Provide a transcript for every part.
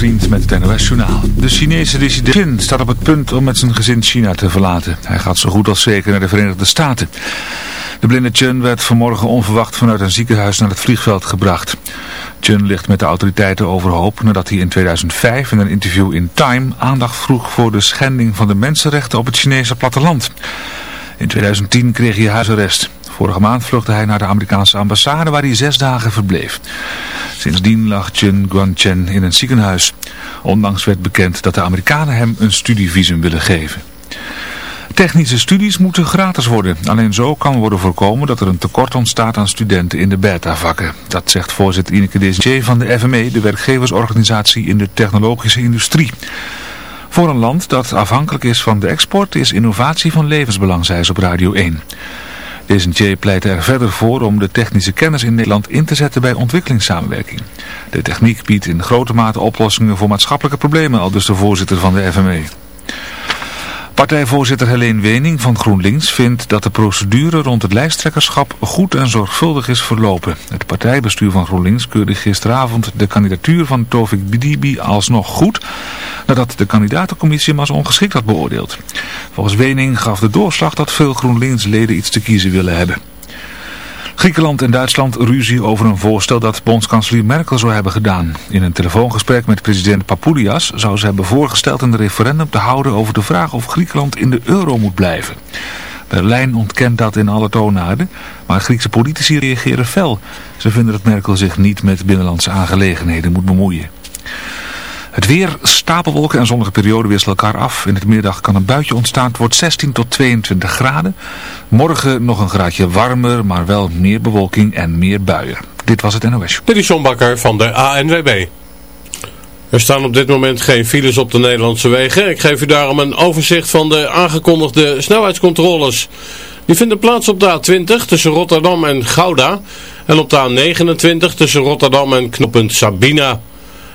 Vriend met het NOS Journaal. De Chinese dissident Qin staat op het punt om met zijn gezin China te verlaten. Hij gaat zo goed als zeker naar de Verenigde Staten. De blinde Chen werd vanmorgen onverwacht vanuit een ziekenhuis naar het vliegveld gebracht. Chen ligt met de autoriteiten overhoop nadat hij in 2005 in een interview in Time aandacht vroeg voor de schending van de mensenrechten op het Chinese platteland. In 2010 kreeg hij huisarrest. Vorige maand vluchtte hij naar de Amerikaanse ambassade waar hij zes dagen verbleef. Sindsdien lag Chen Guangchen in een ziekenhuis. Ondanks werd bekend dat de Amerikanen hem een studievisum willen geven. Technische studies moeten gratis worden. Alleen zo kan worden voorkomen dat er een tekort ontstaat aan studenten in de beta-vakken. Dat zegt voorzitter Ineke Desjé van de FME, de werkgeversorganisatie in de technologische industrie. Voor een land dat afhankelijk is van de export is innovatie van levensbelang, zei ze op Radio 1. Desentje pleit er verder voor om de technische kennis in Nederland in te zetten bij ontwikkelingssamenwerking. De techniek biedt in grote mate oplossingen voor maatschappelijke problemen, al dus de voorzitter van de FME. Partijvoorzitter Helene Wening van GroenLinks vindt dat de procedure rond het lijsttrekkerschap goed en zorgvuldig is verlopen. Het partijbestuur van GroenLinks keurde gisteravond de kandidatuur van Tovik Bidibi alsnog goed, nadat de kandidatencommissie hem als ongeschikt had beoordeeld. Volgens Wening gaf de doorslag dat veel GroenLinks-leden iets te kiezen willen hebben. Griekenland en Duitsland ruzie over een voorstel dat bondskanselier Merkel zou hebben gedaan. In een telefoongesprek met president Papoulias zou ze hebben voorgesteld een referendum te houden over de vraag of Griekenland in de euro moet blijven. Berlijn ontkent dat in alle toonaarden, maar Griekse politici reageren fel. Ze vinden dat Merkel zich niet met binnenlandse aangelegenheden moet bemoeien. Het weer, stapelwolken en zonnige perioden wisselen elkaar af. In het middag kan een buitje ontstaan. Het wordt 16 tot 22 graden. Morgen nog een graadje warmer, maar wel meer bewolking en meer buien. Dit was het NOS. Dit is Bakker van de ANWB. Er staan op dit moment geen files op de Nederlandse wegen. Ik geef u daarom een overzicht van de aangekondigde snelheidscontroles. Die vinden plaats op de A20 tussen Rotterdam en Gouda. En op de A29 tussen Rotterdam en knooppunt Sabina.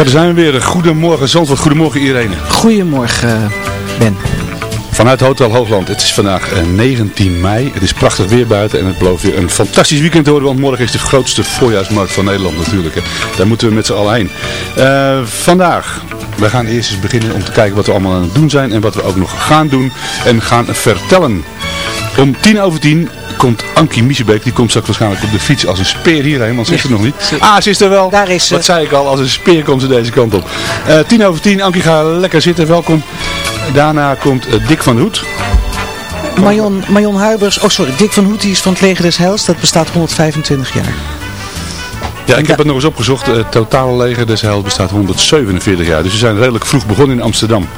Ja, daar zijn we weer. Goedemorgen Zandvoort, goedemorgen iedereen. Goedemorgen, Ben. Vanuit Hotel Hoogland. Het is vandaag eh, 19 mei. Het is prachtig weer buiten en het belooft weer een fantastisch weekend te worden. Want morgen is de grootste voorjaarsmarkt van Nederland natuurlijk. Hè. Daar moeten we met z'n allen heen. Eh, vandaag we gaan eerst eens beginnen om te kijken wat we allemaal aan het doen zijn en wat we ook nog gaan doen en gaan vertellen. Om tien over tien komt Ankie Miesebeek, die komt straks waarschijnlijk op de fiets als een speer hierheen, want ze is er nog niet. Ah, ze is er wel. Daar is ze. Wat zei ik al, als een speer komt ze deze kant op. Eh tien over tien, Ankie ga lekker zitten, welkom. Daarna komt eh, Dick van Hoed. Marion, Marion Huibers, oh sorry, Dick van Hoet die is van het Leger des Heils. Dat bestaat 125 jaar. Ja, ik heb het nog eens opgezocht. Het totale leger des Heils bestaat 147 jaar. Dus we zijn redelijk vroeg begonnen in Amsterdam.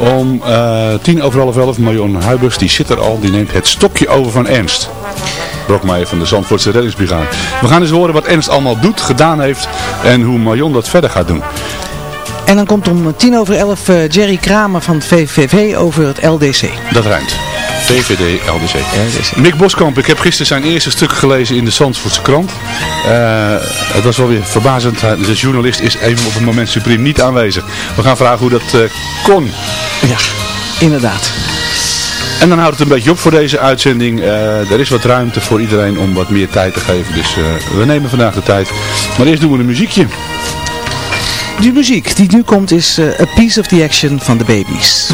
Om eh, tien over half elf, Marion Huibers, die zit er al, die neemt het stokje over van Ernst. Brokmeijer van de Zandvoortse reddingsbrigade. We gaan eens horen wat Ernst allemaal doet, gedaan heeft en hoe Marion dat verder gaat doen. En dan komt om tien over elf eh, Jerry Kramer van het VVV over het LDC. Dat ruimt. VVD LDC. Mick Boskamp, ik heb gisteren zijn eerste stuk gelezen in de Zandvoortse krant. Eh, het was wel weer verbazend. De journalist is even op het moment supreme niet aanwezig. We gaan vragen hoe dat eh, kon. Ja, inderdaad. En dan houdt het een beetje op voor deze uitzending. Eh, er is wat ruimte voor iedereen om wat meer tijd te geven. Dus we nemen vandaag de tijd. Maar eerst doen we een muziekje. De muziek die nu komt is A Piece of the Action van de Babies.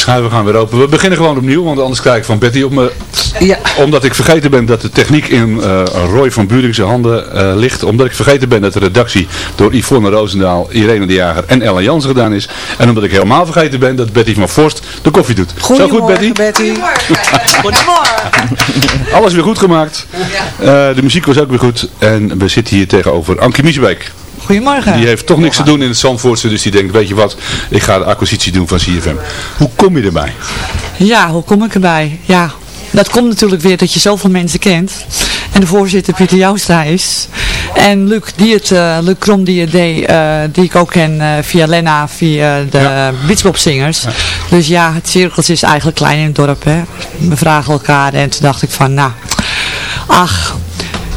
Schuiven gaan weer open. We beginnen gewoon opnieuw, want anders krijg ik van Betty op me. Ja. Omdat ik vergeten ben dat de techniek in eh, Roy van Buringse handen eh, ligt. Omdat ik vergeten ben dat de redactie door Yvonne Roosendaal, Irene de Jager en Ellen Jansen gedaan is. En omdat ik helemaal vergeten ben dat Betty van Forst de koffie doet. Zo goed Betty? Betty. Goedemorgen. Alles weer goed gemaakt. Eh, de muziek was ook weer goed. En we zitten hier tegenover Ankie Miesbeek. Goedemorgen. Die heeft toch niks te doen in het Zandvoortse, dus die denkt, weet je wat, ik ga de acquisitie doen van CFM. Hoe kom je erbij? Ja, hoe kom ik erbij? Ja, dat komt natuurlijk weer dat je zoveel mensen kent. En de voorzitter Pieter Joustra is. En Luc, die het, eh, Luc Krom die het deed, eh, die ik ook ken eh, via Lena, via de ja. Beachpopzingers. Dus ja, het cirkeltje is eigenlijk klein in het dorp. Hè. We vragen elkaar en toen dacht ik van, nou, ach,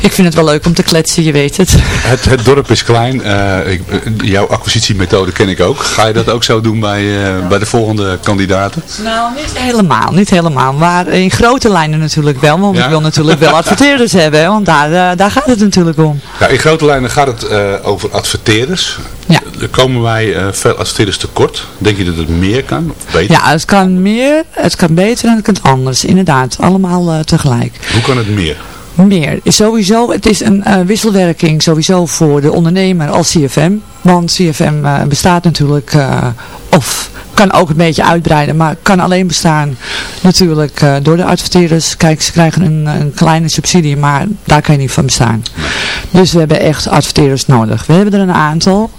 ik vind het wel leuk om te kletsen, je weet het. Het, het dorp is klein. Uh, ik, jouw acquisitiemethode ken ik ook. Ga je dat ook zo doen bij, uh, bij de volgende kandidaten? Nou, niet helemaal. Niet helemaal. Maar in grote lijnen natuurlijk wel. Want ja? ik wil natuurlijk wel adverteerders hebben. Want daar, uh, daar gaat het natuurlijk om. Ja, in grote lijnen gaat het over adverteerders. Ja. Er komen wij veel adverteerders tekort. Denk je dat het meer kan? Of beter? Ja, het kan meer, het kan beter en het kan anders. Inderdaad, allemaal tegelijk. Hoe kan het meer? Meer. Sowieso, het is een uh, wisselwerking sowieso voor de ondernemer als CFM. Want CFM uh, bestaat natuurlijk, uh, of kan ook een beetje uitbreiden, maar kan alleen bestaan natuurlijk uh, door de adverteerders. Kijk, ze krijgen een, een, kleine subsidie, maar daar kan je niet van bestaan. Dus we hebben echt adverteerders nodig. We hebben er een aantal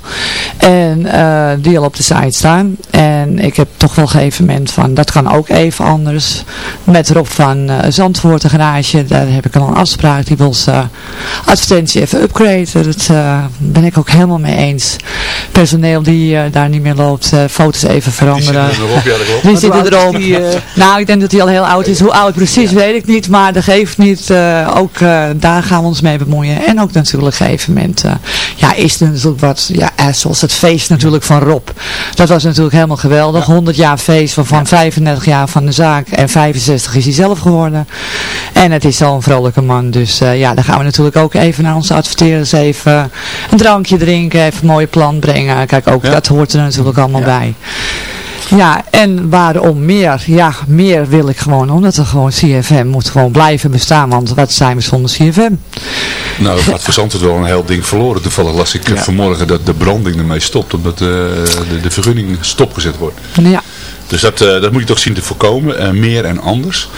en uh, die al op de site staan. En ik heb toch wel gegeven moment van, dat kan ook even anders. Met Rob van uh, Zandvoort, de garage, daar heb ik al een afspraak. Die wil zijn advertentie even upgraden. Dat ben ik ook helemaal mee eens. Personeel die daar niet meer loopt, foto's even veranderen. Die zitten erop, ja, dat klopt. Die zitten erop. Die, uh... Nou, ik denk dat hij al heel oud is. Hoe oud precies ja. weet ik niet, maar dat geeft niet. Uh, ook uh, daar gaan we ons mee bemoeien. En ook natuurlijk op een gegeven moment, ja, is er natuurlijk wat, ja, zoals het feest natuurlijk van Rob. Dat was natuurlijk helemaal geweldig. Ja. 100 jaar feest van, van ja. 35 jaar van de zaak en 65 is hij zelf geworden. En het is zo'n vrolijke man. Dus ja, dan gaan we natuurlijk ook even naar onze adverteerders even een drankje drinken, even een mooie plan brengen. Kijk, ook dat hoort er natuurlijk allemaal bij. Ja, en waarom meer? Ja, meer wil ik gewoon, omdat er gewoon CFM moet gewoon blijven bestaan, want wat zijn we zonder CFM? Nou, dat gaat Zandvoort wel een heel ding verloren. Toevallig las ik ja. vanmorgen dat de branding ermee stopt, omdat de, de, de vergunning stopgezet wordt. Ja. Dus dat, uh, dat moet je toch zien te voorkomen, uh, meer en anders.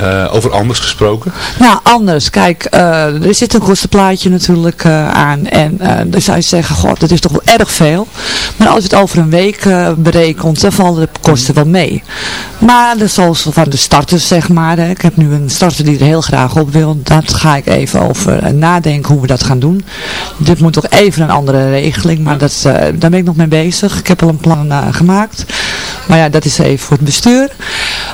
Uh, over anders gesproken? Nou, anders. Kijk, uh, er zit een kostenplaatje natuurlijk uh, aan. En dan zou je zeggen, god, dat is toch wel erg veel. Maar als je het over een week berekent, dan vallen de kosten wel mee. Maar is zoals van de starters, zeg maar. Hè. Ik heb nu een starter die er heel graag op wil. Daar ga ik even over nadenken hoe we dat gaan doen. Dit moet toch even een andere regeling. Maar dat, daar ben ik nog mee bezig. Ik heb al een plan gemaakt. Maar ja, dat is even voor het bestuur.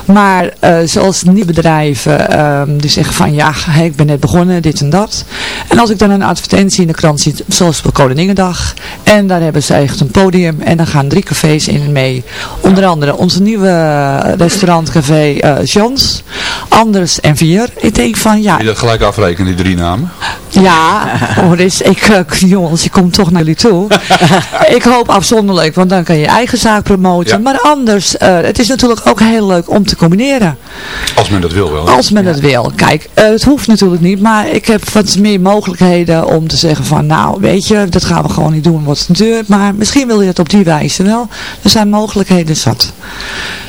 Maar zoals nieuw bedrijf bedrijven um, die zeggen van ja, hey, ik ben net begonnen, dit en dat. En als ik dan een advertentie in de krant zie, zoals op Koninginnedag, en daar hebben ze echt een podium en dan gaan drie cafés in mee. Onder andere onze nieuwe restaurantcafé uh, Jans, Anders en Vier. Ik denk van ja. Kun je dat gelijk afrekenen, die drie namen? Ja, hoor eens, ik, uh, jongens, ik kom toch naar jullie toe. ik hoop afzonderlijk, want dan kan je je eigen zaak promoten. Ja. Maar anders, uh, het is natuurlijk ook heel leuk om te combineren. Als men dat wil wel. Als men ja. dat wil. Kijk, uh, het hoeft natuurlijk niet, maar ik heb wat meer mogelijkheden om te zeggen van, nou, weet je, dat gaan we gewoon niet doen wat het duurt. Maar misschien wil je het op die wijze wel. Er zijn mogelijkheden zat.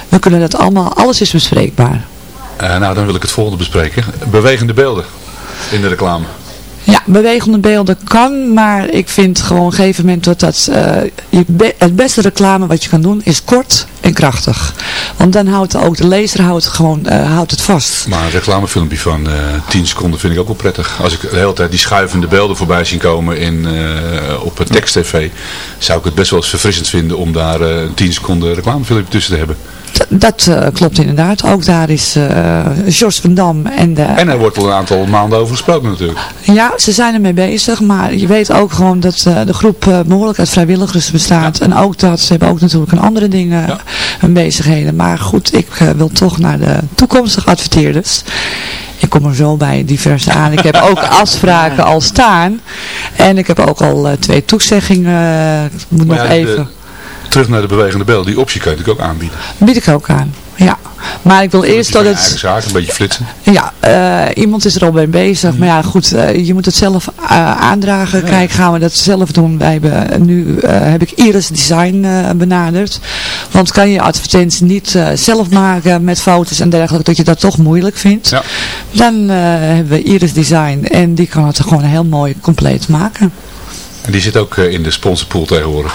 We kunnen dat allemaal, alles is bespreekbaar. Uh, nou, dan wil ik het volgende bespreken. Bewegende beelden in de reclame. Ja, bewegende beelden kan, maar ik vind gewoon op een gegeven moment dat dat uh, je be het beste reclame wat je kan doen is kort en krachtig. Want dan houdt ook de lezer houdt, gewoon, uh, houdt het vast. Maar een reclamefilmpje van uh, 10 seconden vind ik ook wel prettig. Als ik de hele tijd die schuivende beelden voorbij zien komen in, uh, op het tekst-tv, zou ik het best wel eens verfrissend vinden om daar een 10 seconden reclamefilmpje tussen te hebben. Dat uh, klopt inderdaad. Ook daar is uh, Jos van Dam. En, de, en er wordt al een aantal maanden over gesproken natuurlijk. Ja, ze zijn ermee bezig. Maar je weet ook gewoon dat uh, de groep behoorlijk uit vrijwilligers bestaat. Ja. En ook dat, ze hebben ook natuurlijk een andere dingen ja. en bezigheden. Maar goed, ik wil toch naar de toekomstige adverteerders. Ik kom er zo bij diverse aan. Ik heb ook afspraken al staan. En ik heb ook al twee toezeggingen. Ik moet maar nog ja, even... De terug naar de bewegende bel. Die optie kan je natuurlijk ook aanbieden. Bied ik ook aan, ja. Maar ik wil eerst dat het... eigen zaak, een beetje flitsen. Ja, eh, iemand is er al mee bezig. Maar ja, goed, eh, je moet het zelf eh, aandragen. Kijk, gaan we dat zelf doen? Wij hebben, nu heb ik Iris Design benaderd. Want kan je advertentie niet zelf maken met foto's en dergelijke, dat je dat toch moeilijk vindt. Ja. Dan hebben we Iris Design en die kan het gewoon heel mooi compleet maken. En die zit ook in de sponsorpool tegenwoordig.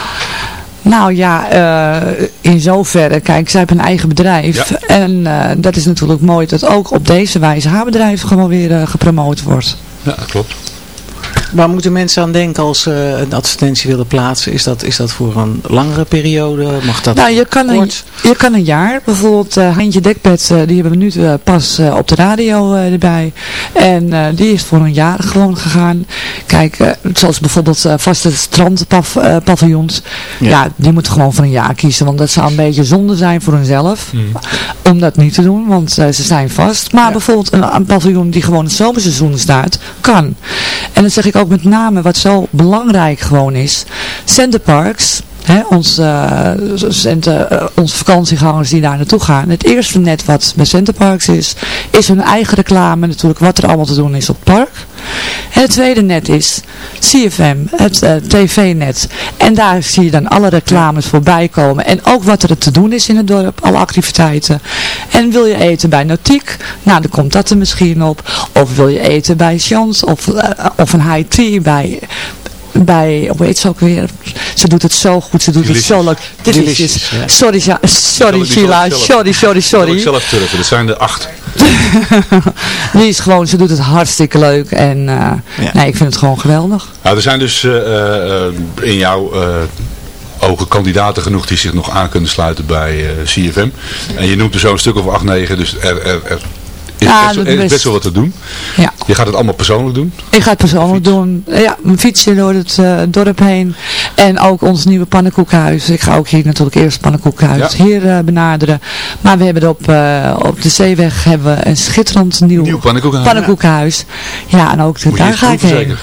Nou ja, uh, in zoverre, kijk, zij hebben een eigen bedrijf. Ja. En uh, dat is natuurlijk mooi dat ook op deze wijze haar bedrijf gewoon weer uh, gepromoot wordt. Ja, klopt. Waar moeten mensen aan denken als ze een advertentie willen plaatsen? Is dat, is dat voor een langere periode? Mag dat nou, je kan, een, je kan een jaar. Bijvoorbeeld uh, Handje Dekbed, uh, die hebben we nu uh, pas op de radio erbij. En die is voor een jaar gewoon gegaan. Kijk, zoals bijvoorbeeld vaste strandpaviljoens. Ja. ja. die moeten gewoon voor een jaar kiezen. Want dat zou een beetje zonde zijn voor hunzelf. Hmm. Om dat niet te doen, want ze zijn vast. Maar ja. bijvoorbeeld een, een paviljoen die gewoon het zomerseizoen staat, kan. En dan zeg ik ook met name wat zo belangrijk gewoon is. Centerparks, He, ons, uh, center, uh, onze vakantiegangers die daar naartoe gaan. Het eerste net wat bij Centerparks is, is hun eigen reclame natuurlijk wat er allemaal te doen is op het park. Het tweede net is CFM, het uh, tv-net. En daar zie je dan alle reclames voorbij komen. En ook wat er te doen is in het dorp, alle activiteiten. En wil je eten bij Nautiek, nou dan komt dat er misschien op. Of wil je eten bij Chans of, of een high tea bij bij, hoe heet ze ook weer? Ze doet het zo goed, ze doet Delicious. het zo leuk. Delicious. Ja. Sorry, ja, sorry Sheila, sorry, sorry, Zal ik sorry. zelf turven, dat zijn er acht. Die is gewoon, ze doet het hartstikke leuk en uh, nee, ik vind het gewoon geweldig. Nou, er zijn dus uh, uh, in jouw ogen kandidaten genoeg die zich nog aan kunnen sluiten bij CFM. En je noemt er zo'n stuk of acht, negen, dus er, er, er is, Ja, best, is best. best wel wat te doen. Ja. Je gaat het allemaal persoonlijk doen. Ik ga het persoonlijk doen. Ja, mijn fietsje door het uh, dorp heen. En ook ons nieuwe pannenkoekhuis. Ik ga ook hier natuurlijk eerst pannenkoekhuis Ja. hier uh, benaderen. Maar we hebben op, uh, op de zeeweg hebben we een schitterend nieuw, Nieuw pannenkoekhuis. pannenkoekhuis. Ja, en ook daar ga ik heen. zeker?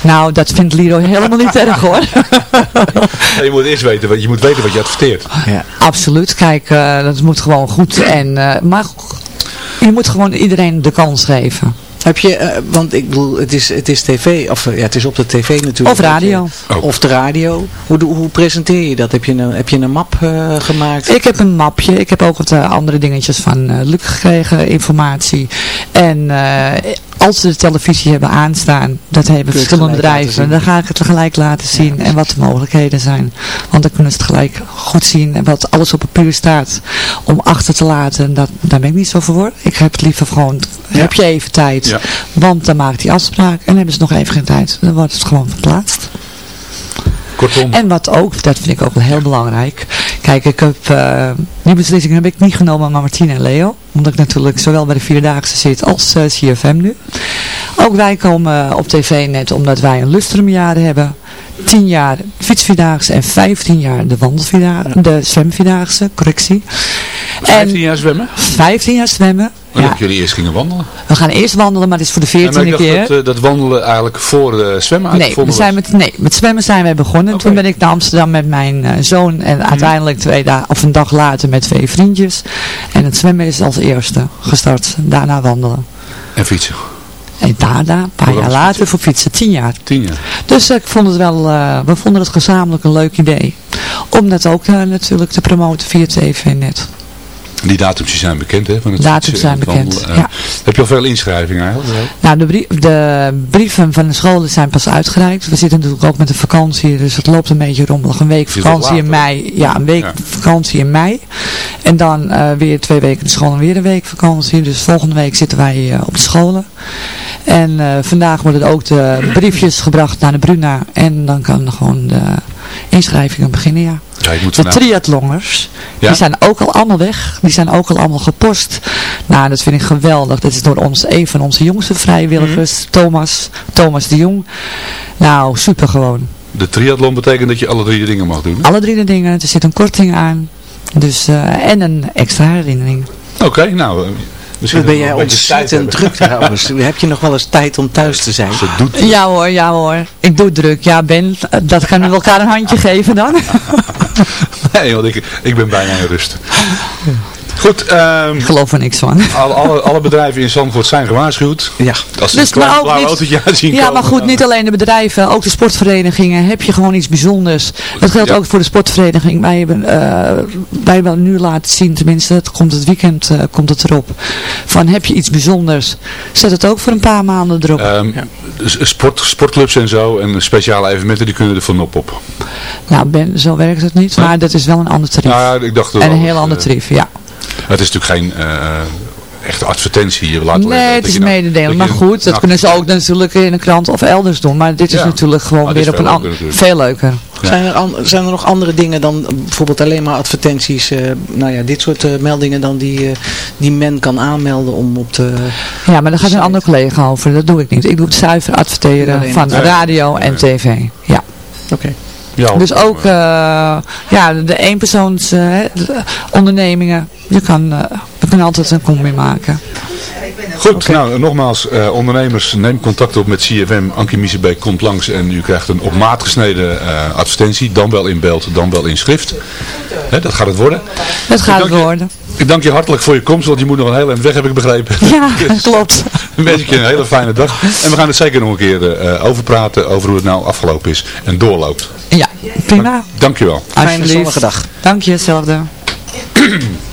Nou, dat vindt Liro helemaal niet erg hoor. Ja, je moet eerst weten, wat- je moet weten wat je adverteert. Ja. Absoluut. Kijk, dat moet gewoon goed. En, maar je moet gewoon iedereen de kans geven. Heb je, uh, want ik bedoel, het is, het is tv, of ja, het is op de tv natuurlijk. Of radio. Ook. Of de radio. Hoe, hoe presenteer je dat? Heb je een, heb je een map uh, gemaakt? Ik heb een mapje. Ik heb ook wat uh, andere dingetjes van uh, Luc gekregen, informatie. En uh, als ze de televisie hebben aanstaan, dat hebben verschillende bedrijven, dan ga ik het tegelijk laten zien en wat de mogelijkheden zijn. Want dan kunnen ze het gelijk goed zien en wat alles op papier staat om achter te laten. Dat, daar ben ik niet zo voor. Ik heb het liever gewoon, heb je even tijd. Ja. Want dan maakt die afspraak en hebben ze nog even geen tijd. Dan wordt het gewoon verplaatst. Kortom, En wat ook, dat vind ik ook wel heel belangrijk. Kijk, ik heb, uh, die beslissing heb ik niet genomen met Martine en Leo. Omdat ik natuurlijk zowel bij de Vierdaagse zit als uh, CFM nu. Ook wij komen op tv net omdat wij een lustrumjaar hebben. 10 jaar fietsvierdaagse en 15 jaar de wandelvierdaagse, de zwemvierdaagse, correctie. 15 jaar zwemmen? 15 jaar zwemmen. Ja. Ja, Dat jullie eerst gingen wandelen. we gaan eerst wandelen, maar het is voor de En maar 14e ik dacht keer. dat, uh, dat wandelen eigenlijk voor uh, zwemmen Nee, we zijn met, nee, met zwemmen zijn wij begonnen. Toen ben ik naar Amsterdam met mijn uh, zoon en uiteindelijk twee dagen, of een dag later met twee vriendjes. En het zwemmen is als eerste gestart. Daarna wandelen. En fietsen. En daarna, een paar jaar later, voor fietsen, tien jaar. 10 jaar. Dus ik vond het wel, uh, we vonden het gezamenlijk een leuk idee. Om dat ook uh, natuurlijk te promoten via TV-net. Die datums zijn bekend, hè? Van het Datums zijn bekend, wandelen. ja. Heb je al veel inschrijvingen eigenlijk? Nou, de, brie de, brieven van de scholen zijn pas uitgereikt. We zitten natuurlijk ook met de vakantie, dus het loopt een beetje rommelig. Een week vakantie in mei. Ja, een week Ja. vakantie in mei. En dan uh, weer twee weken de school en weer een week vakantie. Dus volgende week zitten wij uh, op de scholen. En uh, vandaag worden ook de briefjes gebracht naar de Bruna. En dan kan gewoon de inschrijvingen beginnen, ja. Ja, De triathlongers, Ja? die zijn ook al allemaal weg. Die zijn ook al allemaal gepost. Nou, dat vind ik geweldig. Dat is door ons, een van onze jongste vrijwilligers, Mhm. Thomas, Thomas de Jong. Nou, super gewoon. De triathlon betekent dat je alle drie de dingen mag doen. hè? Alle drie de dingen, er zit een korting aan. Dus, uh, en een extra herinnering. Oké, nou... misschien ben jij ontzettend hebben. druk trouwens. Heb je nog wel eens tijd om thuis te zijn? Ze doet Ja hoor, ja hoor. Ik doe druk. Ja Ben, dat kan we elkaar een handje geven dan. Nee, want ik, ik ben bijna in rust. Goed, ehm, Ik geloof er niks van. alle, alle, alle bedrijven in Zandvoort zijn gewaarschuwd. Ja. Als ze Dus, een maar ook blauw niet- autootje aanzien Ja, komen, maar goed, dan- niet alleen de bedrijven, ook de sportverenigingen. Heb je gewoon iets bijzonders. Dat geldt Ja. ook voor de sportvereniging. Wij hebben, eh, wij hebben nu laten zien, tenminste, het komt het weekend eh, komt het erop. Van heb je iets bijzonders, zet het ook voor een paar maanden erop. Ehm, s- sport, sportclubs en zo en speciale evenementen die kunnen er van op op. nou, ben, zo werkt het niet, maar dat is wel een ander tarief. Nou ja, ik dacht en wel, een heel eh, ander tarief, ja. Het is natuurlijk geen eh, echte advertentie. Je laat Nee, het is mededelen. Maar goed, dat kunnen ze ook natuurlijk in een krant of elders doen. Maar dit is Ja. natuurlijk gewoon weer op een veel ander... Veel leuker. Zijn, er an- zijn er nog andere dingen dan bijvoorbeeld alleen maar advertenties, eh, nou ja, dit soort eh, meldingen dan die, eh, die men kan aanmelden om op de... Ja, maar daar gaat een andere collega over. Dat doe ik niet. Ik doe het zuiver adverteren van radio en tv. Ja. Oké. Dus ook eh, ja, de eenpersoons eh, ondernemingen. Je kan, eh, we kunnen altijd een combi maken. Goed, nou nogmaals, eh, ondernemers, neem contact op met CFM. Ankie Miezebeek komt langs en u krijgt een op maat gesneden eh, advertentie. Dan wel in beeld, dan wel in schrift. Hè, dat gaat het worden. Dat gaat het je- worden. Ik dank je hartelijk voor je komst, want je moet nog een heel eind weg, heb ik begrepen. Ja, klopt. Dan wens ik je een hele fijne dag. En we gaan het zeker nog een keer eh, over praten, over hoe het nou afgelopen is en doorloopt. Ja, prima. Dank je wel. Fijne zonnige dag. Dank je, hetzelfde.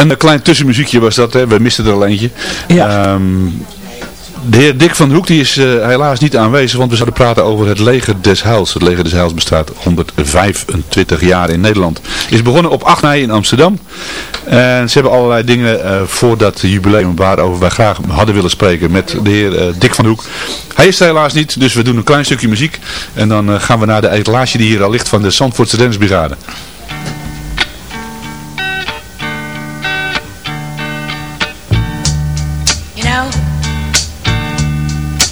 Een klein tussenmuziekje was dat, hè. we misten er al eentje. Ja. Ehm, de heer Dick van Hoek die is eh, helaas niet aanwezig, want we zouden praten over het leger des Heils. Het leger des Heils bestaat 125 jaar in Nederland. Is begonnen op 8 mei in Amsterdam. En ze hebben allerlei dingen eh, voor dat jubileum waarover wij graag hadden willen spreken met de heer eh, Dick van Hoek. Hij is er helaas niet, dus we doen een klein stukje muziek. En dan gaan we naar de etalage die hier al ligt van de Zandvoortse Rennersbrigade.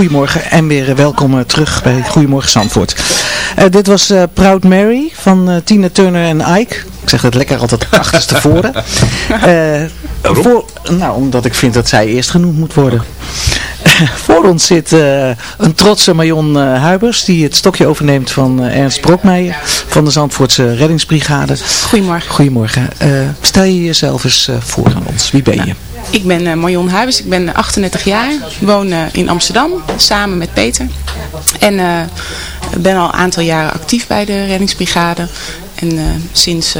goedemorgen en weer welkom eh, terug bij Goedemorgen Zandvoort. Eh, dit was eh, Proud Mary van eh, Tina Turner en Ike. Ik zeg het lekker altijd achterstevoren. Eh voor, nou, omdat ik vind dat zij eerst genoemd moet worden. voor ons zit eh, een trotse Marion eh, Huibers die het stokje overneemt van eh, Ernst Brokmeijer van de Zandvoortse Reddingsbrigade. Goedemorgen. Goedemorgen. Stel je jezelf eens voor aan ons. Wie ben je? Ik ben Marion Huibers, ik ben 38 jaar, woon in Amsterdam samen met Peter. En ben al een aantal jaren actief bij de reddingsbrigade. En sinds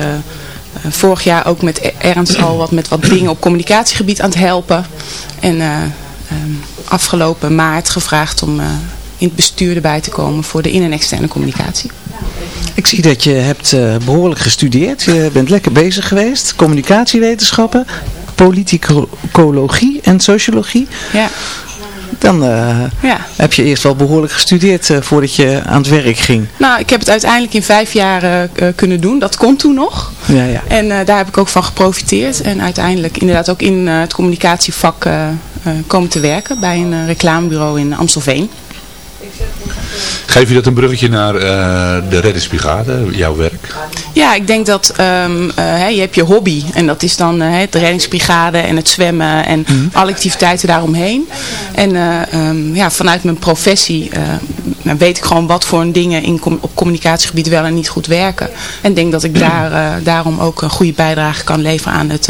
vorig jaar ook met E- Ernst al wat, met wat dingen op communicatiegebied aan het helpen. En eh, ehm, afgelopen maart gevraagd om eh, in het bestuur erbij te komen voor de in- en externe communicatie. Ik zie dat je hebt eh, behoorlijk gestudeerd. Je bent lekker bezig geweest. Communicatiewetenschappen, politicologie en sociologie. Ja. Dan eh, Ja. heb je eerst wel behoorlijk gestudeerd voordat je aan het werk ging. Nou, ik heb het uiteindelijk in vijf jaar kunnen doen. Dat kon toen nog. Ja, ja. En daar heb ik ook van geprofiteerd. En uiteindelijk inderdaad ook in het communicatievak komen te werken bij een eh, reclamebureau in Amstelveen. Geef je dat een bruggetje naar eh, de reddingsbrigade, jouw werk? Ja, ik denk dat ehm, eh, je hebt je hobby. En dat is dan eh, de reddingsbrigade en het zwemmen en alle activiteiten daaromheen. En eh, ehm, ja, vanuit mijn professie nou, weet ik gewoon wat voor dingen in com- op communicatiegebied wel en niet goed werken. En denk dat ik daar, daarom ook een goede bijdrage kan leveren aan het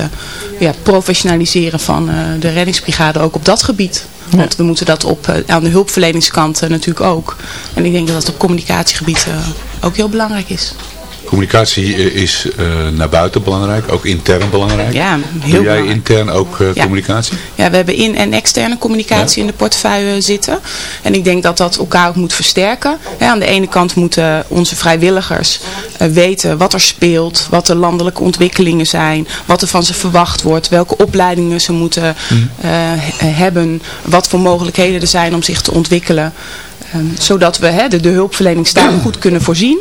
ja, professionaliseren van de reddingsbrigade ook op dat gebied. Want we moeten dat op, eh, aan de hulpverleningskant natuurlijk ook. En ik denk dat dat op communicatiegebied eh, ook heel belangrijk is. Communicatie eh, is eh, naar buiten belangrijk, ook intern belangrijk. Ja, heel Doe jij belangrijk. intern ook eh, Ja. communicatie? Ja, we hebben in- en externe communicatie in de portefeuille zitten. En ik denk dat dat elkaar ook moet versterken. Aan de ene kant moeten onze vrijwilligers weten wat er speelt, wat de landelijke ontwikkelingen zijn, wat er van ze verwacht wordt, welke opleidingen ze moeten he- hebben, wat voor mogelijkheden er zijn om zich te ontwikkelen. Ehm, zodat we de, de hulpverleningstaak goed kunnen voorzien.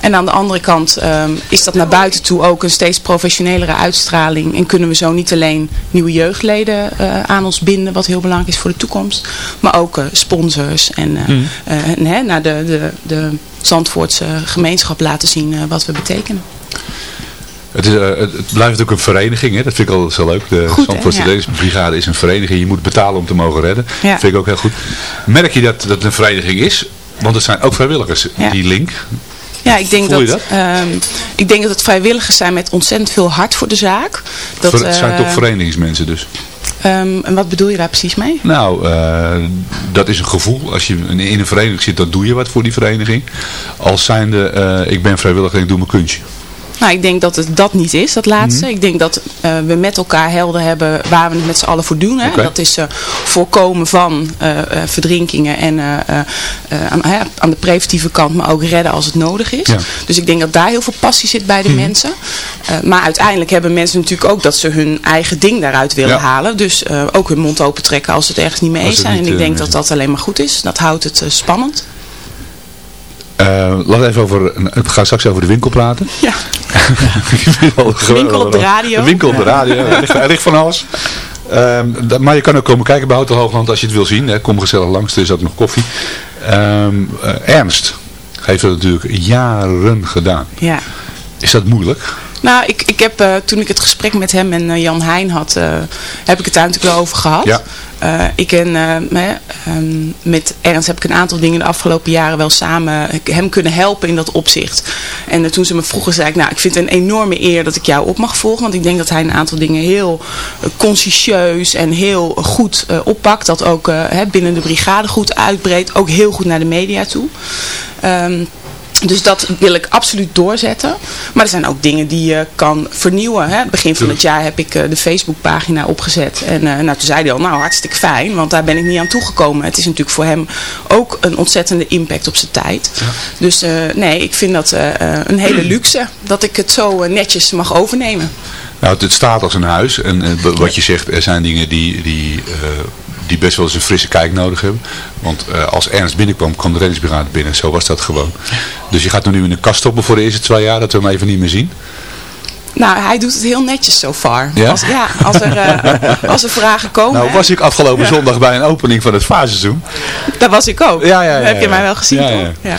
En aan de andere kant ehm, is dat naar buiten toe ook een steeds professionelere uitstraling. En kunnen we zo niet alleen nieuwe jeugdleden eh, aan ons binden, wat heel belangrijk is voor de toekomst. Maar ook eh, sponsors en, eh, en hè, naar de, de, de Zandvoortse gemeenschap laten zien wat we betekenen. Het, is, eh, het, blijft ook een vereniging, hè? dat vind ik altijd zo leuk. De? Zandvoortse Ja. reddingsbrigade is een vereniging. Je moet betalen om te mogen redden. Ja. Dat vind ik ook heel goed. Merk je dat dat het een vereniging is? Want het zijn ook vrijwilligers, Ja. die link. Ja, ik denk dat, ehm, ik denk dat het vrijwilligers zijn met ontzettend veel hart voor de zaak. Dat, Ver- het zijn eh, toch verenigingsmensen dus? ehm, en wat bedoel je daar precies mee? Nou, eh, dat is een gevoel. Als je in een vereniging zit, dan doe je wat voor die vereniging. Als zijnde, eh, ik ben vrijwilliger en ik doe mijn kunstje. Nou, ik denk dat het dat niet is, dat laatste. Mhm. Ik denk dat eh, we met elkaar helder hebben waar we het met z'n allen voor doen. Hè? Dat is eh, voorkomen van eh, verdrinkingen en aan, aan de preventieve kant, maar ook redden als het nodig is. Ja. Dus ik denk dat daar heel veel passie zit bij de Mhm. mensen. Maar uiteindelijk hebben mensen natuurlijk ook dat ze hun eigen ding daaruit willen Ja. halen. Dus ook hun mond open trekken als ze het ergens niet mee eens zijn. en ik denk dat dat alleen maar goed is. Dat houdt het spannend. Eh, laten we even over, we gaan straks over de winkel praten. Ja. de winkel op de radio. De winkel op de radio, er ligt, er ligt van alles. Ehm, maar je kan ook komen kijken bij Hotel Hoogland als je het wil zien. Hè. Kom gezellig langs, er is ook nog koffie. Ehm, eh, Ernst heeft dat natuurlijk jaren gedaan. Ja. Is dat moeilijk? Nou, ik, ik heb, eh, toen ik het gesprek met hem en eh, Jan Heijn had, heb ik het daar natuurlijk wel over gehad. Ja. Eh, ik en eh, ehm, met Ernst heb ik een aantal dingen de afgelopen jaren wel samen hem kunnen helpen in dat opzicht. En eh, toen ze me vroegen, zei ik, nou, ik vind het een enorme eer dat ik jou op mag volgen. Want ik denk dat hij een aantal dingen heel eh, consciëntieus en heel goed eh, oppakt. Dat ook eh, binnen de brigade goed uitbreedt. Ook heel goed naar de media toe. Ehm, dus dat wil ik absoluut doorzetten. Maar er zijn ook dingen die je kan vernieuwen. Hè. Begin van het jaar heb ik eh, de Facebookpagina opgezet. En eh, nou, toen zei hij al, nou hartstikke fijn. Want daar ben ik niet aan toegekomen. Het is natuurlijk voor hem ook een ontzettende impact op zijn tijd. Dus eh, nee, ik vind dat een hele luxe. Dat ik het zo netjes mag overnemen. Nou, het, staat als een huis. En wat je zegt, er zijn dingen die, die, die best wel eens een frisse kijk nodig hebben. Want eh, als Ernst binnenkwam, kwam de reddingsbrigade binnen. Zo was dat gewoon. Dus je gaat hem nu in een kast stoppen voor de eerste twee jaar, dat we hem even niet meer zien. Nou, hij doet het heel netjes zo far. Ja? Als, ja, als er, eh, als er vragen komen. Nou was ik afgelopen zondag bij een opening van het faarseizoen. Daar was ik ook. Ja, ja, ja, Heb je mij wel gezien, Ja, toch? ja. Ja.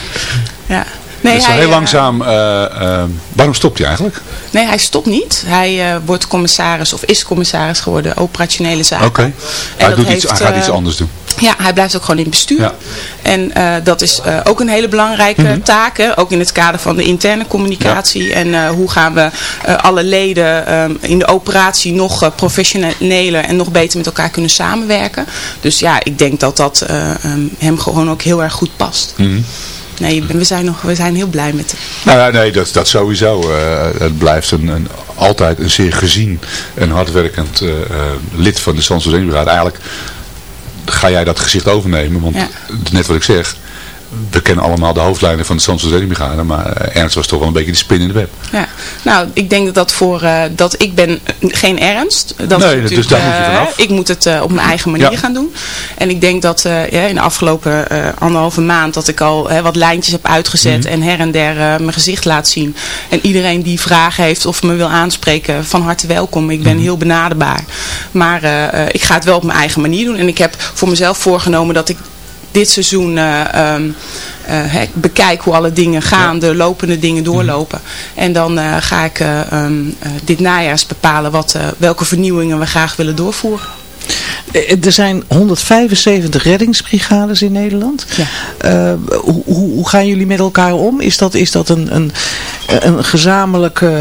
ja. Nee, dus hij, heel eh, langzaam, eh, eh, waarom stopt hij eigenlijk? Nee, hij stopt niet. Hij wordt commissaris of is commissaris geworden, operationele zaken. Oké, hij, doet iets, hij gaat iets anders doen. Ja, hij blijft ook gewoon in het bestuur. Ja. En dat is ook een hele belangrijke Mhm. taak. Hè? Ook in het kader van de interne communicatie. En hoe gaan we alle leden ehm, in de operatie nog professioneler en nog beter met elkaar kunnen samenwerken. Dus ja, ik denk dat dat eh, ehm, hem gewoon ook heel erg goed past. Mhm. Nee, we zijn, nog, we zijn heel blij met hem. Nou ja, nee, dat, dat sowieso. Eh, het blijft een, een, altijd een zeer gezien en hardwerkend eh, eh, lid van de Zandvoortsbrigade. Eigenlijk ga jij dat gezicht overnemen, want Ja. net wat ik zeg, we kennen allemaal de hoofdlijnen van de Zandvoortsbrigade, maar eh, Ernst was toch wel een beetje de spin in de web. Ja, nou, ik denk dat dat voor, eh, dat ik ben geen ernst. Dat Nee, dus daar moet je eh, vanaf. Ik moet het op mijn eigen manier Ja. gaan doen. En ik denk dat ja, in de afgelopen anderhalve maand dat ik al wat lijntjes heb uitgezet Mhm. en her en der mijn gezicht laat zien. En iedereen die vragen heeft of me wil aanspreken, van harte welkom. Ik ben Mhm. heel benaderbaar. Maar ik ga het wel op mijn eigen manier doen. En ik heb voor mezelf voorgenomen dat ik dit seizoen eh, ehm, eh, hè, bekijk hoe alle dingen gaan, de lopende dingen doorlopen. En dan eh, ga ik eh, ehm, eh, dit najaars bepalen wat, eh, welke vernieuwingen we graag willen doorvoeren. Eh, Er zijn 175 reddingsbrigades in Nederland. Eh, hoe, hoe, hoe gaan jullie met elkaar om? Is dat, is dat een, een, een gezamenlijk eh,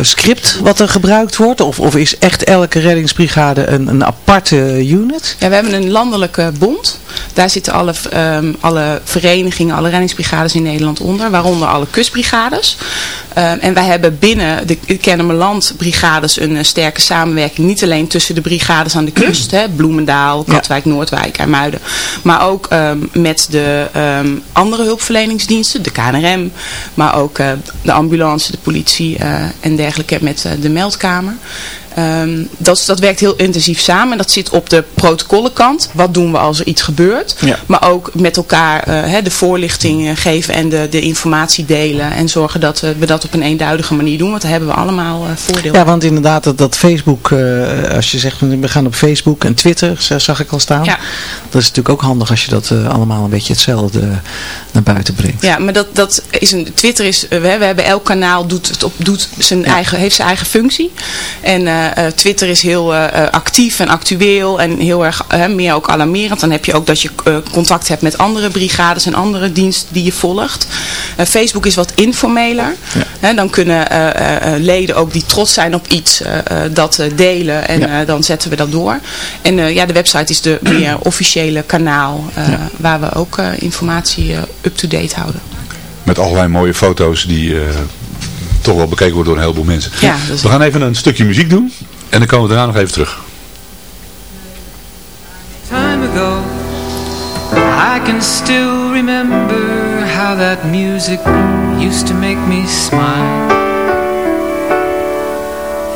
script wat er gebruikt wordt? Of, of is echt elke reddingsbrigade een, een aparte unit? Ja, we hebben een landelijke bond. Daar zitten alle, ehm, alle verenigingen, alle reddingsbrigades in Nederland onder. Waaronder alle kustbrigades. Ehm, en wij hebben binnen de Kennemerland brigades een sterke samenwerking. Niet alleen tussen de brigades aan de kust. Hè, Bloemendaal, Katwijk, Noordwijk, IJmuiden. Maar ook ehm, met de ehm, andere hulpverleningsdiensten. De KNRM. Maar ook eh, de ambulance, de politie eh, en dergelijke met eh, de meldkamer. Ehm, dat, dat werkt heel intensief samen. Dat zit op de protocollenkant. Wat doen we als er iets gebeurt? Ja. Maar ook met elkaar eh, de voorlichting geven en de, de informatie delen. En zorgen dat we dat op een eenduidige manier doen. Want daar hebben we allemaal eh, voordeel Ja, want inderdaad, dat, dat Facebook, eh, als je zegt we gaan op Facebook en Twitter, zag ik al staan. Ja. Dat is natuurlijk ook handig als je dat allemaal een beetje hetzelfde naar buiten brengt. Ja, maar dat, dat is een, Twitter is, we, we hebben elk kanaal doet, het op, doet zijn eigen, heeft zijn eigen functie. En Twitter is heel eh, eh, actief en actueel en heel erg eh, meer ook alarmerend. Dan heb je ook dat je eh, contact hebt met andere brigades en andere diensten die je volgt. Eh, Facebook is wat informeler. Dan kunnen eh, eh, eh, leden ook die trots zijn op iets eh, eh, dat eh, delen en eh, dan zetten we dat door. En eh, ja, de website is de meer officiële kanaal eh, waar we ook eh, informatie eh, up-to-date houden. Met allerlei mooie foto's die eh, toch wel bekeken worden door een heleboel mensen. Ja, We gaan even een stukje muziek doen en dan komen we daarna nog even terug. time ago. I can still remember how that music used to make me smile.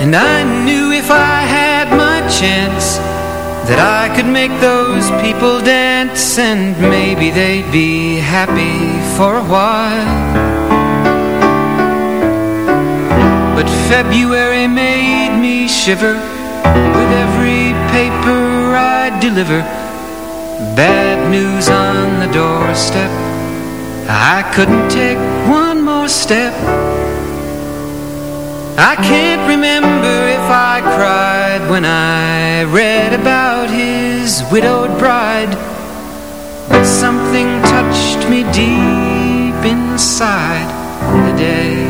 And I knew if I had my chance that I could make those people dance and maybe they'd be happy for a while. But February made me shiver with every paper I deliver. Bad news on the doorstep. I couldn't take one more step. I can't remember if I cried when I read about his widowed bride. But something touched me deep inside the day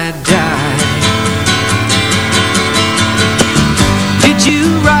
Did you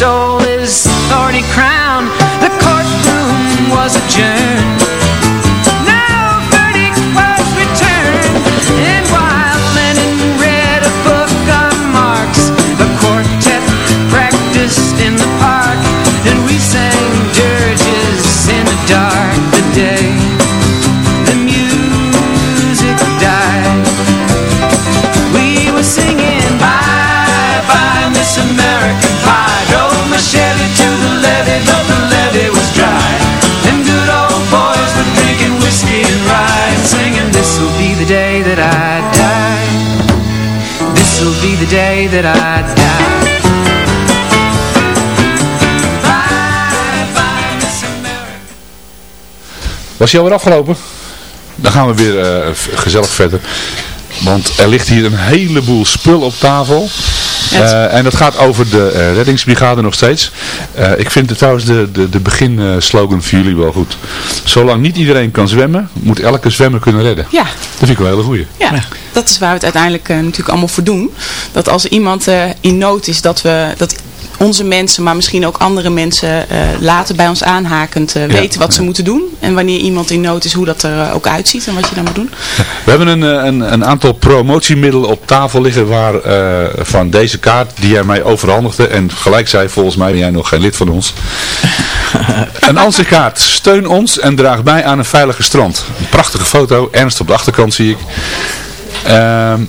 stone day that I die Was hij alweer afgelopen? Dan gaan we weer eh, gezellig verder. Want er ligt hier een heleboel spul op tafel. Eh, en dat gaat over de eh, reddingsbrigade nog steeds. Eh, ik vind trouwens de, de, de beginslogan voor jullie wel goed. Zolang niet iedereen kan zwemmen, moet elke zwemmer kunnen redden. Ja. Dat vind ik wel een hele goeie. Ja, dat is waar we het uiteindelijk eh, natuurlijk allemaal voor doen. Dat als iemand eh, in nood is, dat we dat onze mensen, maar misschien ook andere mensen eh, later bij ons aanhakend eh, weten wat ze moeten doen. En wanneer iemand in nood is, hoe dat er ook uitziet en wat je dan moet doen. We hebben een, eh, een, een aantal promotiemiddelen op tafel liggen waar, eh, van deze kaart die jij mij overhandigde. En gelijk zei, volgens mij ben jij nog geen lid van ons. een ansichtkaart. Steun ons en draag bij aan een veilige strand. Een prachtige foto. Ernst op de achterkant zie ik. Um,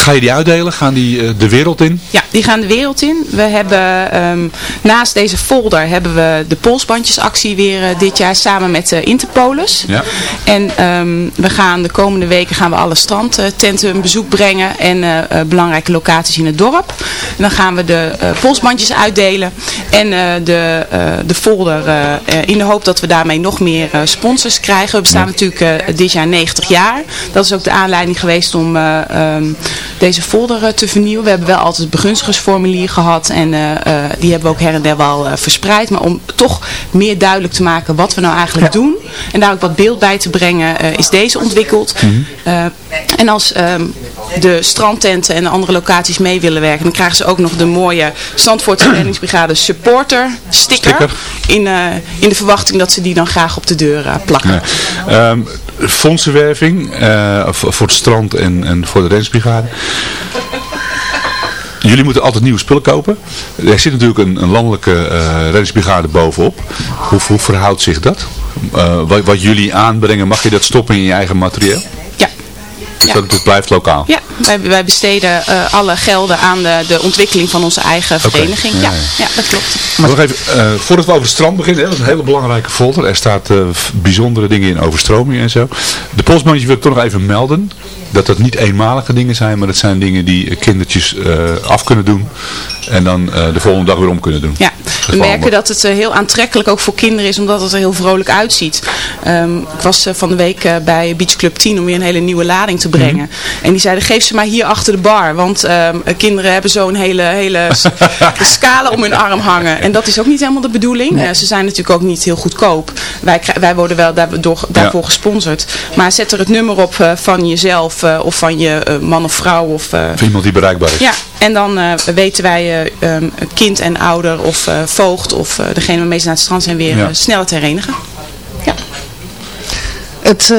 ga je die uitdelen? Gaan die eh, de wereld in? Ja, die gaan de wereld in. We hebben ehm, naast deze folder hebben we de polsbandjesactie weer eh, dit jaar samen met uh, Interpolis. Ja. En ehm, we gaan de komende weken gaan we alle strandtenten een bezoek brengen en belangrijke locaties in het dorp. En dan gaan we de polsbandjes uitdelen en de, de folder in de hoop dat we daarmee nog meer sponsors krijgen. We bestaan natuurlijk dit jaar 90 jaar. Dat is ook de aanleiding geweest om eh, ehm, deze folder eh, te vernieuwen. We hebben wel altijd het begunstigersformulier gehad en eh, eh, die hebben we ook her en der wel verspreid. Maar om toch meer duidelijk te maken wat we nou eigenlijk doen en daar ook wat beeld bij te brengen is deze ontwikkeld. Eh, en als ehm, de strandtenten en de andere locaties mee willen werken, dan krijgen ze ook nog de mooie Zandvoortse Reddingsbrigade supporter sticker. Sticker. In, in de verwachting dat ze die dan graag op de deur plakken. Ja. Ehm, fondsenwerving voor voor het strand en, en voor de reddingsbrigade. Jullie moeten altijd nieuwe spullen kopen. Er zit natuurlijk een, een landelijke eh reddingsbrigade bovenop. Hoe, hoe verhoudt zich dat? Eh, wat, wat jullie aanbrengen, mag je dat stoppen in je eigen materieel? Ja. Dus dat het blijft lokaal? Ja, wij, wij besteden eh, alle gelden aan de, de ontwikkeling van onze eigen vereniging. ja, Ja, ja. ja. dat klopt. Maar nog even, voordat we over het strand beginnen, hè, dat is een hele belangrijke folder. Er staat bijzondere dingen in overstroming en zo. De postbandjes wil ik toch nog even melden. Dat dat niet eenmalige dingen zijn, maar dat zijn dingen die eh, kindertjes eh, af kunnen doen. En dan eh, de volgende dag weer om kunnen doen. Ja, we merken dat het heel aantrekkelijk ook voor kinderen is, omdat het er heel vrolijk uitziet. Ehm, ik was eh, van de week eh, bij Beach Club 10 om weer een hele nieuwe lading te brengen. En die zeiden, geef ze maar hier achter de bar. Want ehm, eh, kinderen hebben zo'n hele, hele scala om hun arm hangen. En dat is ook niet helemaal de bedoeling. Ze zijn natuurlijk ook niet heel goedkoop. Wij, wij worden wel daardoor, daarvoor gesponsord. Maar zet er het nummer op van jezelf of, of van je man of vrouw. Of, Of iemand die bereikbaar is. ja, en dan weten wij eh, ehm, kind en ouder of voogd of degene waarmee ze naar het strand zijn weer Ja. snel te herenigen. Het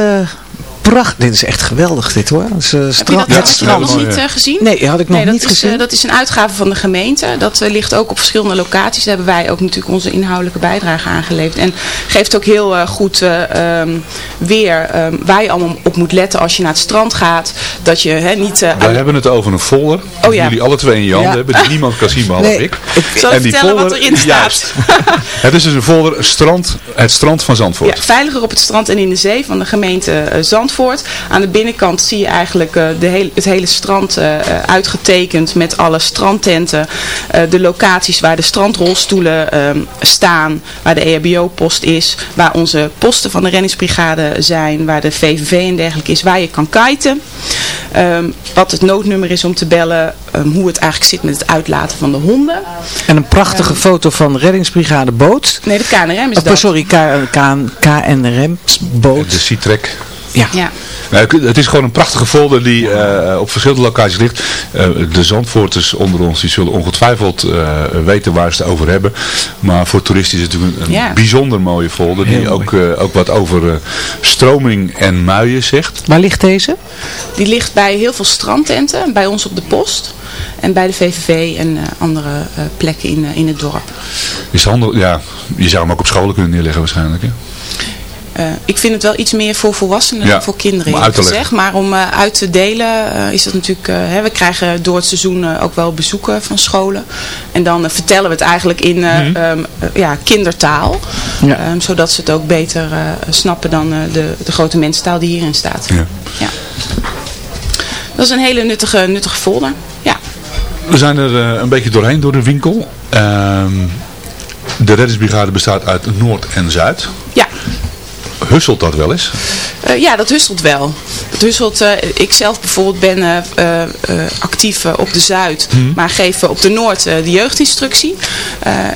eh, pracht, dit is echt geweldig dit hoor. Het eh, Heb je dat, je strand. niet eh, gezien? Nee, had ik nog Nee, dat niet is, gezien. eh, dat is een uitgave van de gemeente. Dat eh, ligt ook op verschillende locaties. Daar hebben wij ook natuurlijk onze inhoudelijke bijdrage aangeleverd. En geeft ook heel eh, goed eh, ehm, weer ehm, waar je allemaal op moet letten als je naar het strand gaat. Dat je hè, niet... eh, Wij hebben het over een folder Oh die ja. jullie alle twee in je handen Ja. hebben, die niemand kan zien behalve Nee, ik. zal ik vertellen wat erin staat? Het is dus een folder strand, het strand van Zandvoort. Ja, veiliger op het strand en in de zee van de gemeente eh, Zandvoort. Aan de binnenkant zie je eigenlijk eh, de hele, het hele strand eh, eh, uitgetekend met alle strandtenten. eh, de locaties waar de strandrolstoelen ehm, staan, waar de EHBO-post is, waar onze posten van de reddingsbrigade zijn, waar de VVV en dergelijke is, waar je kan kiten. Ehm, wat het noodnummer is om te bellen, ehm, hoe het eigenlijk zit met het uitlaten van de honden. En een prachtige foto van reddingsbrigade boot. Nee, de KNRM is Oh, dat. sorry, KNRM boot. De Citrek. Ja. ja. Nou, het is gewoon een prachtige folder die eh, op verschillende locaties ligt. Eh, de Zandvoorters onder ons die zullen ongetwijfeld eh, weten waar ze het over hebben. Maar voor toeristen is het natuurlijk een, Ja. bijzonder mooie folder. Die ook, eh, ook wat over eh, stroming en muien zegt. Waar ligt deze? Die ligt bij heel veel strandtenten, bij ons op de post. En bij de VVV en eh, andere eh, plekken in, in het dorp. Is ja, je zou hem ook op scholen kunnen neerleggen waarschijnlijk. Hè? Eh, ik vind het wel iets meer voor volwassenen Ja, dan voor kinderen gezegd. Maar om eh, uit te delen eh, is dat natuurlijk... eh, hè, we krijgen door het seizoen eh, ook wel bezoeken van scholen. En dan vertellen we het eigenlijk in eh, Mhm. ehm, eh, ja, kindertaal. Ja. Ehm, zodat ze het ook beter eh, snappen dan eh, de, de grote mensentaal die hierin staat. Ja. Ja. Dat is een hele nuttige, nuttige folder. Ja. We zijn er eh, een beetje doorheen door de winkel. Ehm, de reddingsbrigade bestaat uit Noord en Zuid. Ja. Husselt dat wel eens? Eh, ja, dat husselt wel. Dat husselt, eh, ik zelf bijvoorbeeld ben eh, actief op de Zuid, Mhm. maar geef op de Noord de jeugdinstructie.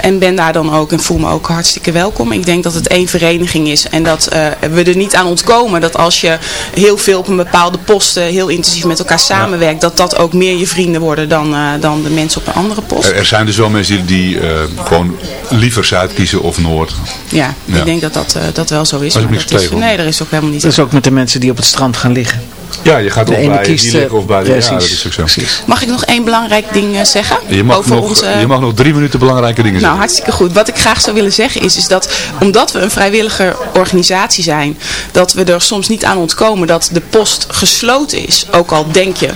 En ben daar dan ook en voel me ook hartstikke welkom. Ik denk dat het één vereniging is en dat we er niet aan ontkomen dat als je heel veel op een bepaalde post heel intensief met elkaar samenwerkt, dat dat ook meer je vrienden worden dan, dan de mensen op een andere post. Er, er zijn dus wel mensen die, die gewoon liever Zuid kiezen of Noord. Ja, Ja. ik denk dat dat, dat wel zo is. Niks dat is, nee, er is ook helemaal niet Dat is ook met de mensen die op het strand gaan liggen. Ja, je gaat De of bij kiest, die eh, liggen of bij de... Ja, dat is ook zo. Mag ik nog één belangrijk ding eh, zeggen? Je mag, over nog, onze... je mag nog drie minuten belangrijke dingen Nou, zeggen. hartstikke goed. Wat ik graag zou willen zeggen is, is dat omdat we een vrijwillige organisatie zijn, dat we er soms niet aan ontkomen dat de post gesloten is. Ook al denk je,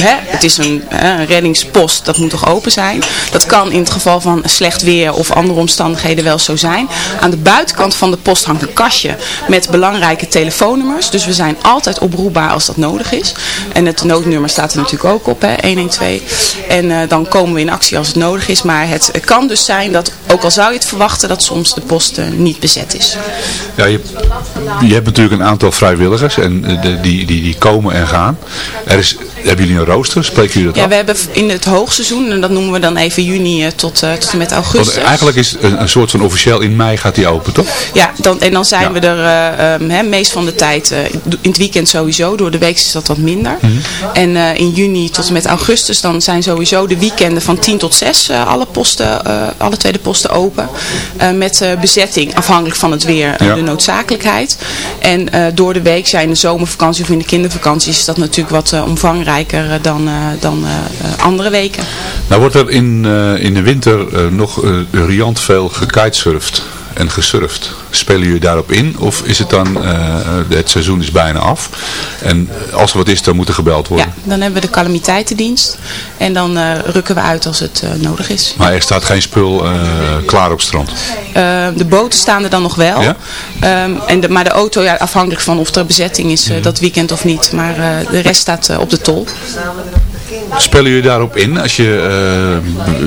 hè, het is een, reddingspost, dat moet toch open zijn. Dat kan in het geval van slecht weer of andere omstandigheden wel zo zijn. Aan de buitenkant van de post hangt een kastje met belangrijke telefoonnummers. Dus we zijn altijd oproepbaar als dat nodig is. En het noodnummer staat er natuurlijk ook op, hè, 112. En eh, dan komen we in actie als het nodig is. Maar het kan dus zijn dat, ook al zou je het verwachten, dat soms de post eh, niet bezet is. Ja, je, hebt natuurlijk een aantal vrijwilligers en eh, die, die, die komen en gaan. Er is, hebben jullie een rooster? Spreken jullie dat Ja, af? we hebben in het hoogseizoen, en dat noemen we dan even juni eh, tot, eh, tot en met augustus. Want eigenlijk is een, een soort van officieel in mei gaat die open, toch? Ja, dan, en dan zijn we er eh, ehm, meest van de tijd, in het weekend sowieso, door de week is dat wat minder. Mhm. En in juni tot en met augustus, dan zijn sowieso de weekenden van 10 tot 6 eh, alle posten, alle tweede posten open. Met bezetting, afhankelijk van het weer, Ja. de noodzakelijkheid. En door de week, zijn de zomervakantie of in de kindervakanties, is dat natuurlijk wat omvangrijker dan, eh, dan eh, eh, andere weken. Nou wordt er in, eh, in de winter eh, nog eh, riant veel gekitesurfd en gesurfd. Spelen jullie daarop in? Of is het dan, eh, het seizoen is bijna af. En als er wat is, dan moet er gebeld worden. Ja, dan hebben we de calamiteitendienst. En dan eh, rukken we uit als het eh, nodig is. Maar er staat geen spul klaar op strand. De boten staan er dan nog wel. Ja? Ehm, en de, maar de auto, ja, afhankelijk van of er bezetting is eh, dat weekend of niet. Maar de rest staat op de tol. Spelen jullie daarop in? Als je uh,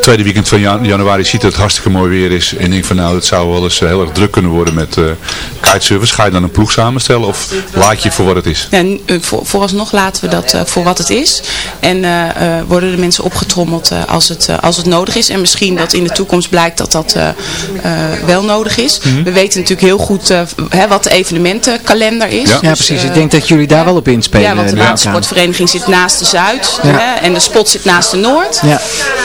tweede weekend van januari ziet dat het hartstikke mooi weer is. En denkt van nou, het zou wel eens heel erg druk kunnen worden met uh, kitesurfers. Ga je dan een ploeg samenstellen of laat je het voor wat het is? Ja, voor, vooralsnog laten we dat voor wat het is. En worden de mensen opgetrommeld als, het, als het nodig is. En misschien dat in de toekomst blijkt dat dat wel nodig is. Mhm. We weten natuurlijk heel goed hè, wat de evenementenkalender is. Ja, ja precies. Ik denk dat jullie daar wel op inspelen. Ja, want de watersportvereniging zit naast de Zuid. Ja. Hè, en de spot zit naast de Noord. Ja.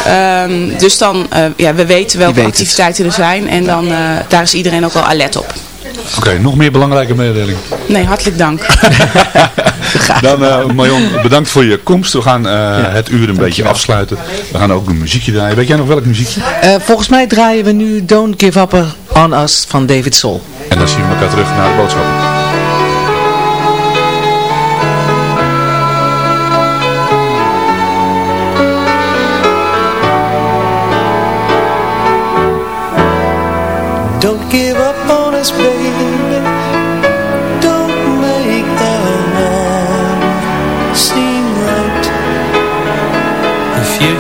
Ehm, dus dan, uh, ja, we weten welke activiteiten er zijn. En dan, uh, daar is iedereen ook wel alert op. Oké, okay, nog meer belangrijke mededeling? Nee, hartelijk dank. Dan uh, Marion, bedankt voor je komst. We gaan uh, ja, het uur een beetje afsluiten. We gaan ook een muziekje draaien. Weet jij nog welk muziekje? Uh, volgens mij draaien we nu Don't Give Up On Us van David Soul. En dan zien we elkaar terug naar de boodschappen.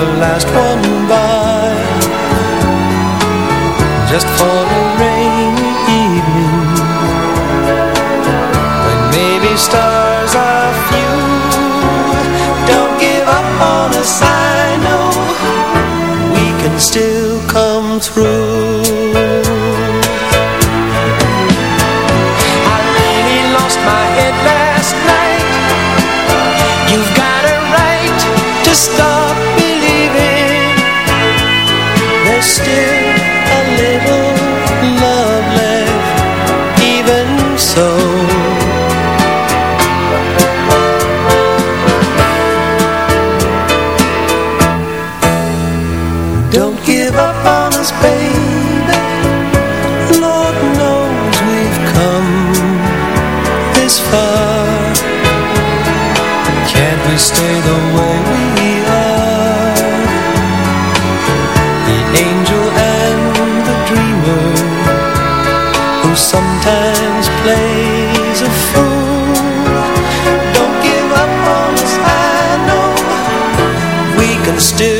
a last one by just for a rainy evening when maybe stars are few. Don't give up on us, I know we can still still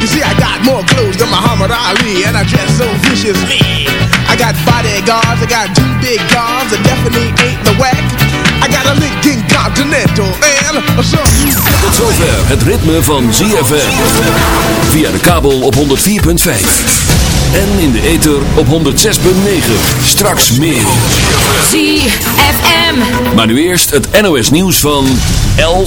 You see, I got more clothes than Muhammad Ali, and I dress so viciously. I got bodyguards, I got two big guns, that definitely ain't the whack. I got a Lincoln Continental, and a. Tot zover het ritme van ZFM. Via de kabel op 104.5. En in de ether op 106.9. Straks meer. ZFM. Maar nu eerst het NOS nieuws van 11.